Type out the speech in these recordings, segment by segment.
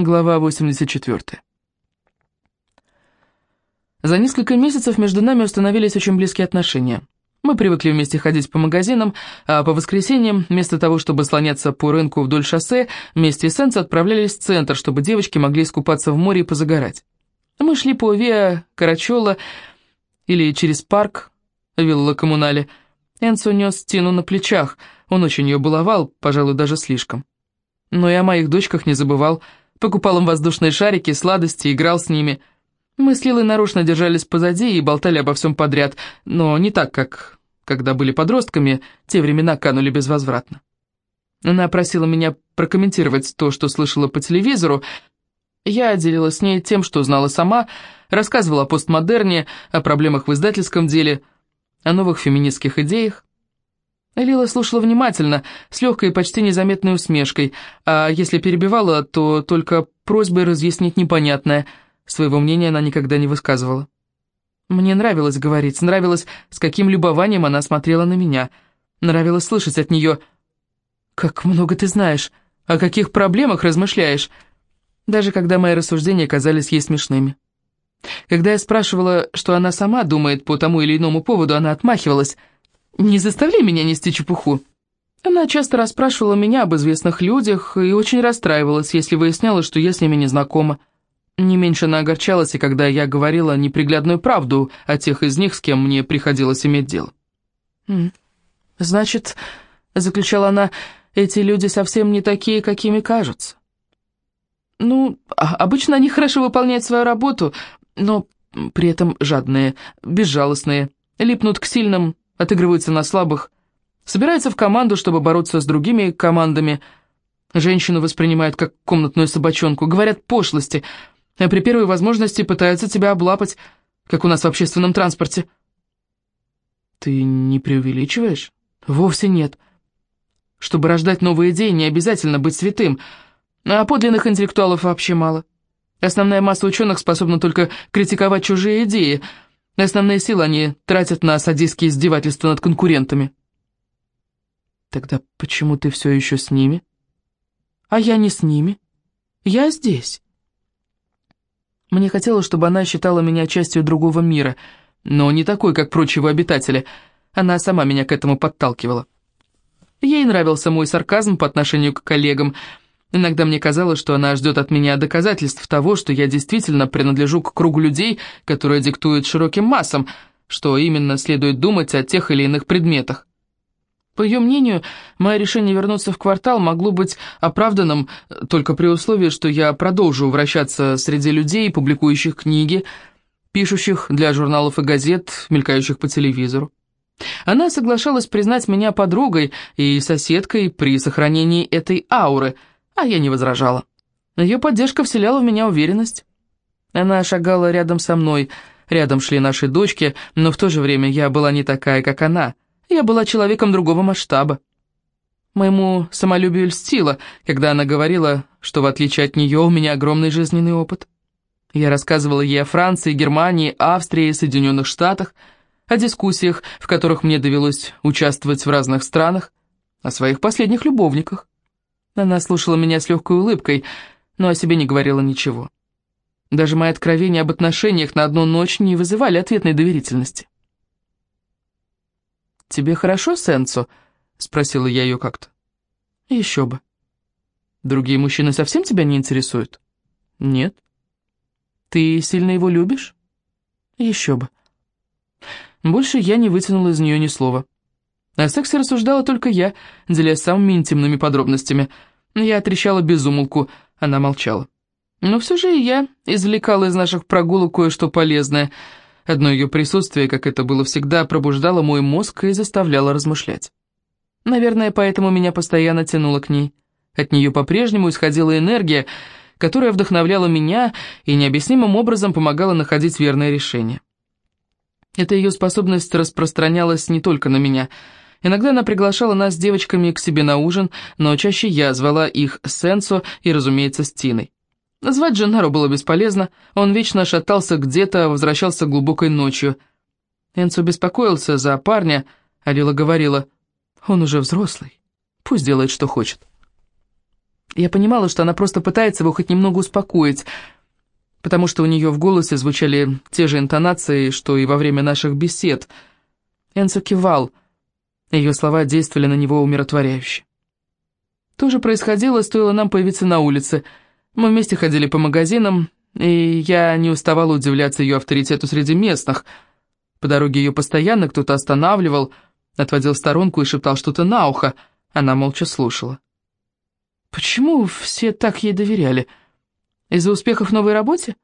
Глава 84. За несколько месяцев между нами установились очень близкие отношения. Мы привыкли вместе ходить по магазинам, а по воскресеньям, вместо того, чтобы слоняться по рынку вдоль шоссе, вместе с Энцо отправлялись в центр, чтобы девочки могли искупаться в море и позагорать. Мы шли по Виа Карачола или через парк Вилла Коммунале. Энцо нес Тину на плечах, он очень ее баловал, пожалуй, даже слишком. Но и о моих дочках не забывал, покупал им воздушные шарики, сладости, играл с ними. Мы с Лилой нарочно держались позади и болтали обо всем подряд, но не так, как когда были подростками, те времена канули безвозвратно. Она просила меня прокомментировать то, что слышала по телевизору. Я делилась с ней тем, что знала сама, рассказывала о постмодерне, о проблемах в издательском деле, о новых феминистских идеях. Лила слушала внимательно, с легкой и почти незаметной усмешкой, а если перебивала, то только просьбой разъяснить непонятное. Своего мнения она никогда не высказывала. Мне нравилось говорить, нравилось, с каким любованием она смотрела на меня. Нравилось слышать от нее «Как много ты знаешь, о каких проблемах размышляешь», даже когда мои рассуждения казались ей смешными. Когда я спрашивала, что она сама думает по тому или иному поводу, она отмахивалась – не заставляй меня нести чепуху. Она часто расспрашивала меня об известных людях и очень расстраивалась, если выясняла, что я с ними не знакома. Не меньше она огорчалась, и когда я говорила неприглядную правду о тех из них, с кем мне приходилось иметь дело. «Значит, — заключала она, — эти люди совсем не такие, какими кажутся. Ну, а, обычно они хорошо выполняют свою работу, но при этом жадные, безжалостные, липнут к сильным, отыгрываются на слабых, собираются в команду, чтобы бороться с другими командами. Женщину воспринимают как комнатную собачонку, говорят пошлости, а при первой возможности пытаются тебя облапать, как у нас в общественном транспорте. Ты не преувеличиваешь? Вовсе нет. Чтобы рождать новые идеи, не обязательно быть святым, а подлинных интеллектуалов вообще мало. Основная масса ученых способна только критиковать чужие идеи – Основные силы они тратят на садистские издевательства над конкурентами. Тогда почему ты все еще с ними? А я не с ними. Я здесь. Мне хотелось, чтобы она считала меня частью другого мира, но не такой, как прочие его обитатели. Она сама меня к этому подталкивала. Ей нравился мой сарказм по отношению к коллегам, Иногда мне казалось, что она ждет от меня доказательств того, что я действительно принадлежу к кругу людей, которые диктуют широким массам, что именно следует думать о тех или иных предметах. По ее мнению, мое решение вернуться в квартал могло быть оправданным только при условии, что я продолжу вращаться среди людей, публикующих книги, пишущих для журналов и газет, мелькающих по телевизору. Она соглашалась признать меня подругой и соседкой при сохранении этой ауры – а я не возражала. Ее поддержка вселяла в меня уверенность. Она шагала рядом со мной, рядом шли наши дочки, но в то же время я была не такая, как она. Я была человеком другого масштаба. Моему самолюбию льстило, когда она говорила, что в отличие от нее у меня огромный жизненный опыт. Я рассказывала ей о Франции, Германии, Австрии, Соединенных Штатах, о дискуссиях, в которых мне довелось участвовать в разных странах, о своих последних любовниках. Она слушала меня с легкой улыбкой, но о себе не говорила ничего. Даже мои откровения об отношениях на одну ночь не вызывали ответной доверительности. «Тебе хорошо, Сенсо?» — спросила я ее как-то. «Еще бы». «Другие мужчины совсем тебя не интересуют?» «Нет». «Ты сильно его любишь?» «Еще бы». Больше я не вытянула из нее ни слова. О сексе рассуждала только я, делясь самыми интимными подробностями. Я отрещала безумолку, она молчала. Но все же и я извлекала из наших прогулок кое-что полезное. Одно ее присутствие, как это было всегда, пробуждало мой мозг и заставляло размышлять. Наверное, поэтому меня постоянно тянуло к ней. От нее по-прежнему исходила энергия, которая вдохновляла меня и необъяснимым образом помогала находить верное решение. Эта ее способность распространялась не только на меня — Иногда она приглашала нас с девочками к себе на ужин, но чаще я звала их Сенсо и, разумеется, с Тиной. Звать Дженнаро было бесполезно, он вечно шатался где-то, возвращался глубокой ночью. Энцо беспокоился за парня, а Лила говорила, «Он уже взрослый, пусть делает, что хочет». Я понимала, что она просто пытается его хоть немного успокоить, потому что у нее в голосе звучали те же интонации, что и во время наших бесед. Энсо кивал, ее слова действовали на него умиротворяюще. То же происходило, стоило нам появиться на улице. Мы вместе ходили по магазинам, и я не уставала удивляться ее авторитету среди местных. По дороге ее постоянно кто-то останавливал, отводил в сторонку и шептал что-то на ухо. Она молча слушала. Почему все так ей доверяли? Из-за успехов в новой работе?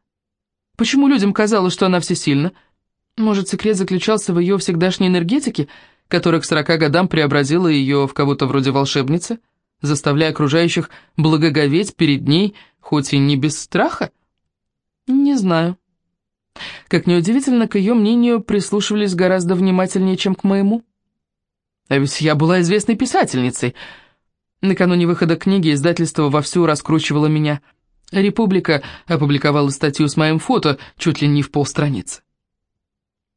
Почему людям казалось, что она всесильна? Может, секрет заключался в ее всегдашней энергетике, которая к сорока годам преобразила ее в кого-то вроде волшебницы, заставляя окружающих благоговеть перед ней, хоть и не без страха? Не знаю. Как неудивительно, к ее мнению прислушивались гораздо внимательнее, чем к моему. А ведь я была известной писательницей. Накануне выхода книги издательство вовсю раскручивало меня. «Република» опубликовала статью с моим фото чуть ли не в полстраницы.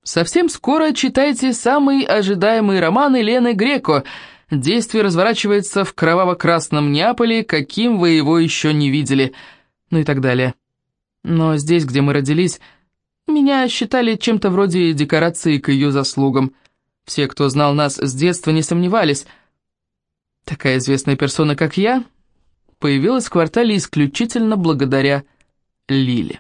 Совсем скоро читайте самый ожидаемый роман Елены Греко. Действие разворачивается в кроваво-красном Неаполе, каким вы его еще не видели. Ну и так далее. Но здесь, где мы родились, меня считали чем-то вроде декорации к ее заслугам. Все, кто знал нас с детства, не сомневались. Такая известная персона, как я, появилась в квартале исключительно благодаря Лиле.